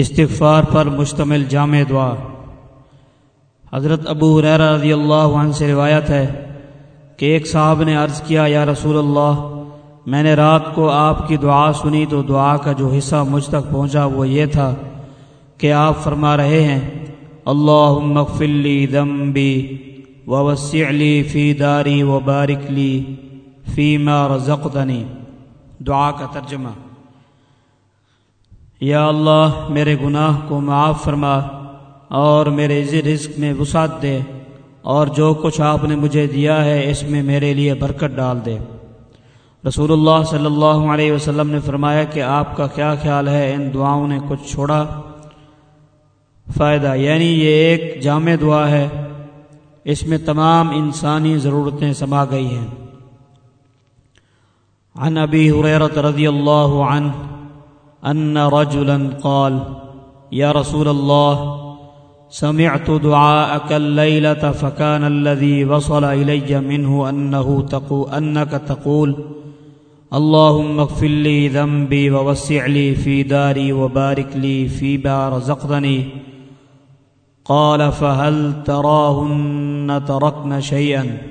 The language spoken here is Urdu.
استغفار پر مشتمل جامع دعا۔ حضرت ابو حریرہ رضی اللہ عنہ سے روایت ہے کہ ایک صاحب نے عرض کیا، یا رسول اللہ، میں نے رات کو آپ کی دعا سنی تو دعا کا جو حصہ مجھ تک پہنچا وہ یہ تھا کہ آپ فرما رہے ہیں اللہ مغفلی ذنبی ووسع لی فی داری و بارک لی فیما رزقتنی دعا کا ترجمہ۔ یا اللہ میرے گناہ کو معاف فرما اور میرے رزق میں وسعت دے اور جو کچھ آپ نے مجھے دیا ہے اس میں میرے لیے برکت ڈال دے۔ رسول اللہ صلی اللہ علیہ وسلم نے فرمایا کہ آپ کا کیا خیال ہے؟ ان دعاؤں نے کچھ چھوڑا۔ فائدہ یعنی یہ ایک جامع دعا ہے۔ اس میں تمام انسانی ضرورتیں سما گئی ہیں۔ عن ابی حریرت رضی اللہ عنہ أن رجلا قال يا رسول الله سمعت دعاءك الليلة فكان الذي وصل إلي منه أنه تقو أنك تقول اللهم اغفر لي ذنبي ووسع لي في داري وبارك لي فيما رزقتني. قال فهل تراهن تركن شيئا؟